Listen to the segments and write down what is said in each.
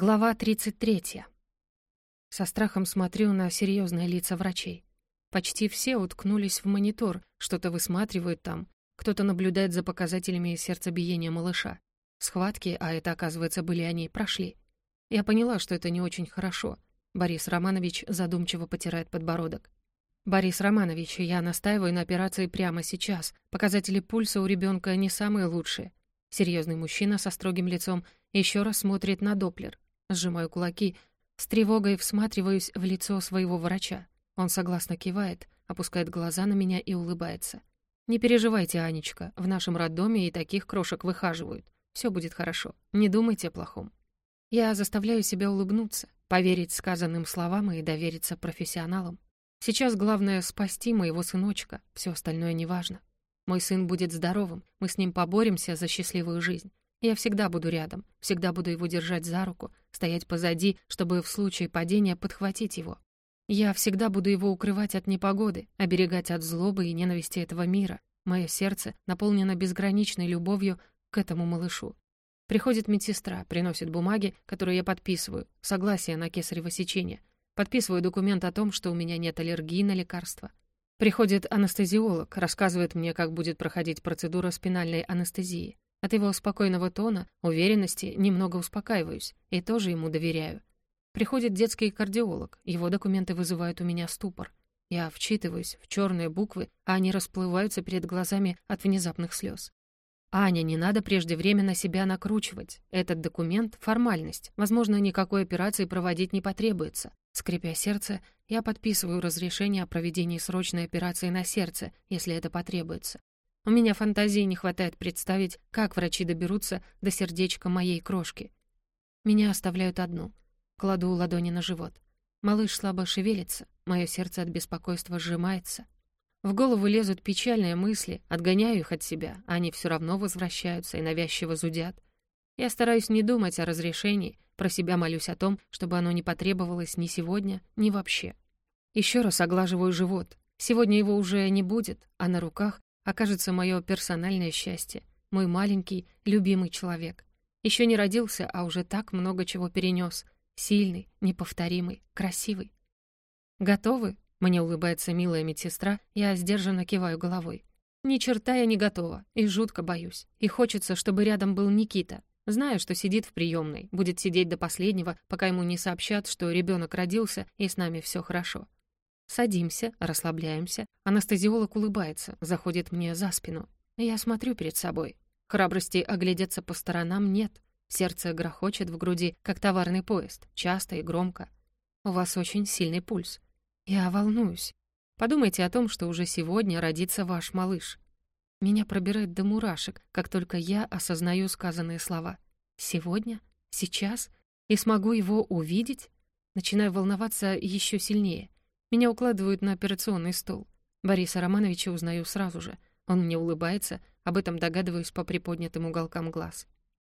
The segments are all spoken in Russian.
Глава 33. Со страхом смотрю на серьезные лица врачей. Почти все уткнулись в монитор, что-то высматривают там, кто-то наблюдает за показателями сердцебиения малыша. Схватки, а это, оказывается, были они, прошли. Я поняла, что это не очень хорошо. Борис Романович задумчиво потирает подбородок. «Борис Романович, я настаиваю на операции прямо сейчас. Показатели пульса у ребенка не самые лучшие». Серьезный мужчина со строгим лицом еще раз смотрит на Доплер. Сжимаю кулаки, с тревогой всматриваюсь в лицо своего врача. Он согласно кивает, опускает глаза на меня и улыбается. «Не переживайте, Анечка, в нашем роддоме и таких крошек выхаживают. Все будет хорошо, не думайте о плохом». Я заставляю себя улыбнуться, поверить сказанным словам и довериться профессионалам. Сейчас главное — спасти моего сыночка, все остальное неважно. Мой сын будет здоровым, мы с ним поборемся за счастливую жизнь. Я всегда буду рядом, всегда буду его держать за руку, стоять позади, чтобы в случае падения подхватить его. Я всегда буду его укрывать от непогоды, оберегать от злобы и ненависти этого мира. Мое сердце наполнено безграничной любовью к этому малышу. Приходит медсестра, приносит бумаги, которые я подписываю, согласие на кесарево сечение. Подписываю документ о том, что у меня нет аллергии на лекарства. Приходит анестезиолог, рассказывает мне, как будет проходить процедура спинальной анестезии. От его спокойного тона, уверенности немного успокаиваюсь и тоже ему доверяю. Приходит детский кардиолог, его документы вызывают у меня ступор. Я вчитываюсь в черные буквы, а они расплываются перед глазами от внезапных слез. «Аня, не надо преждевременно себя накручивать. Этот документ — формальность. Возможно, никакой операции проводить не потребуется. Скрипя сердце, я подписываю разрешение о проведении срочной операции на сердце, если это потребуется. У меня фантазии не хватает представить, как врачи доберутся до сердечка моей крошки. Меня оставляют одну. Кладу ладони на живот. Малыш слабо шевелится, мое сердце от беспокойства сжимается. В голову лезут печальные мысли, отгоняю их от себя, а они все равно возвращаются и навязчиво зудят. Я стараюсь не думать о разрешении, про себя молюсь о том, чтобы оно не потребовалось ни сегодня, ни вообще. Еще раз оглаживаю живот. Сегодня его уже не будет, а на руках окажется мое персональное счастье, мой маленький, любимый человек. Еще не родился, а уже так много чего перенес. Сильный, неповторимый, красивый. «Готовы?» — мне улыбается милая медсестра, я сдержанно киваю головой. Ни черта я не готова, и жутко боюсь. И хочется, чтобы рядом был Никита. Знаю, что сидит в приемной, будет сидеть до последнего, пока ему не сообщат, что ребенок родился и с нами все хорошо. Садимся, расслабляемся. Анестезиолог улыбается, заходит мне за спину. Я смотрю перед собой. Храбрости оглядеться по сторонам нет. Сердце грохочет в груди, как товарный поезд, часто и громко. У вас очень сильный пульс. Я волнуюсь. Подумайте о том, что уже сегодня родится ваш малыш. Меня пробирает до мурашек, как только я осознаю сказанные слова. Сегодня? Сейчас? И смогу его увидеть? Начинаю волноваться еще сильнее. Меня укладывают на операционный стол. Бориса Романовича узнаю сразу же. Он мне улыбается, об этом догадываюсь по приподнятым уголкам глаз.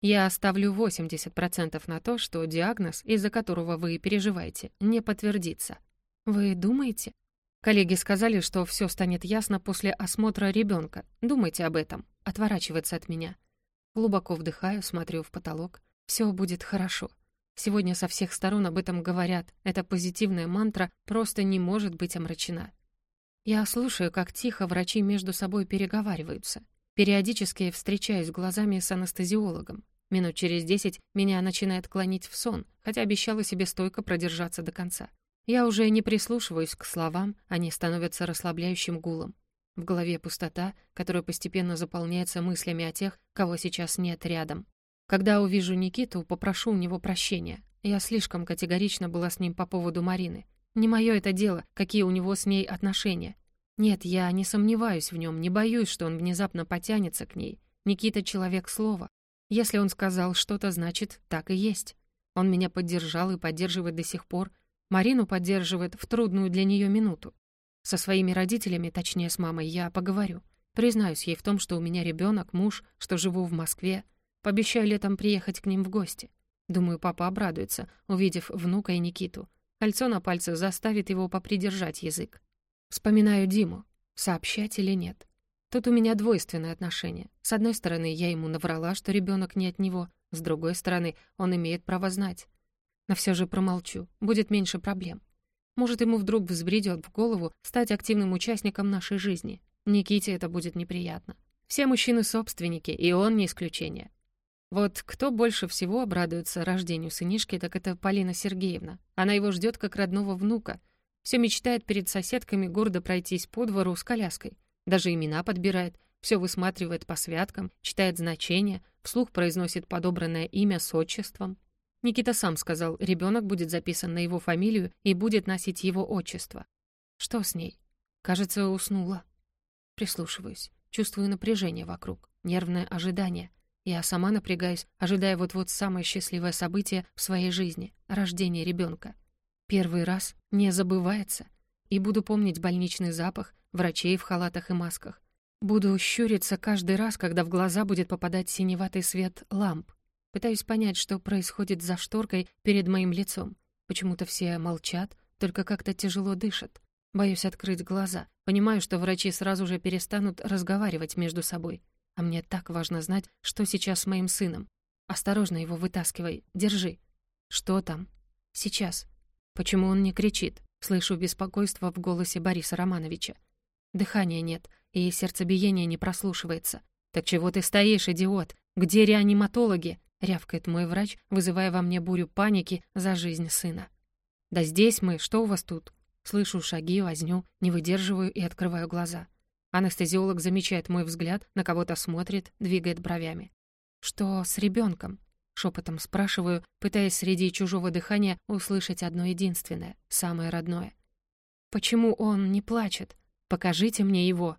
Я оставлю 80% на то, что диагноз, из-за которого вы переживаете, не подтвердится. Вы думаете? Коллеги сказали, что все станет ясно после осмотра ребенка. Думайте об этом. Отворачивается от меня. Глубоко вдыхаю, смотрю в потолок. Все будет хорошо. Сегодня со всех сторон об этом говорят. Эта позитивная мантра просто не может быть омрачена. Я слушаю, как тихо врачи между собой переговариваются. Периодически встречаюсь глазами с анестезиологом. Минут через десять меня начинает клонить в сон, хотя обещала себе стойко продержаться до конца. Я уже не прислушиваюсь к словам, они становятся расслабляющим гулом. В голове пустота, которая постепенно заполняется мыслями о тех, кого сейчас нет рядом. Когда увижу Никиту, попрошу у него прощения. Я слишком категорично была с ним по поводу Марины. Не мое это дело, какие у него с ней отношения. Нет, я не сомневаюсь в нем, не боюсь, что он внезапно потянется к ней. Никита — человек слова. Если он сказал что-то, значит, так и есть. Он меня поддержал и поддерживает до сих пор. Марину поддерживает в трудную для нее минуту. Со своими родителями, точнее с мамой, я поговорю. Признаюсь ей в том, что у меня ребенок, муж, что живу в Москве, Пообещаю летом приехать к ним в гости. Думаю, папа обрадуется, увидев внука и Никиту. Кольцо на пальце заставит его попридержать язык. Вспоминаю Диму. Сообщать или нет? Тут у меня двойственное отношение. С одной стороны, я ему наврала, что ребенок не от него. С другой стороны, он имеет право знать. Но все же промолчу, будет меньше проблем. Может, ему вдруг взбредет в голову стать активным участником нашей жизни. Никите это будет неприятно. Все мужчины собственники, и он не исключение. Вот кто больше всего обрадуется рождению сынишки, так это Полина Сергеевна. Она его ждет как родного внука. Все мечтает перед соседками гордо пройтись по двору с коляской. Даже имена подбирает, все высматривает по святкам, читает значения, вслух произносит подобранное имя с отчеством. Никита сам сказал, ребенок будет записан на его фамилию и будет носить его отчество. Что с ней? Кажется, уснула. Прислушиваюсь, чувствую напряжение вокруг, нервное ожидание. Я сама напрягаюсь, ожидая вот-вот самое счастливое событие в своей жизни — рождение ребенка. Первый раз не забывается. И буду помнить больничный запах, врачей в халатах и масках. Буду щуриться каждый раз, когда в глаза будет попадать синеватый свет ламп. Пытаюсь понять, что происходит за шторкой перед моим лицом. Почему-то все молчат, только как-то тяжело дышат. Боюсь открыть глаза. Понимаю, что врачи сразу же перестанут разговаривать между собой. А мне так важно знать, что сейчас с моим сыном. Осторожно его вытаскивай, держи. Что там? Сейчас. Почему он не кричит? Слышу беспокойство в голосе Бориса Романовича. Дыхания нет, и сердцебиение не прослушивается. «Так чего ты стоишь, идиот? Где реаниматологи?» — рявкает мой врач, вызывая во мне бурю паники за жизнь сына. «Да здесь мы, что у вас тут?» Слышу шаги, возню, не выдерживаю и открываю глаза. Анестезиолог замечает мой взгляд, на кого-то смотрит, двигает бровями. «Что с ребенком? Шепотом спрашиваю, пытаясь среди чужого дыхания услышать одно единственное, самое родное. «Почему он не плачет? Покажите мне его!»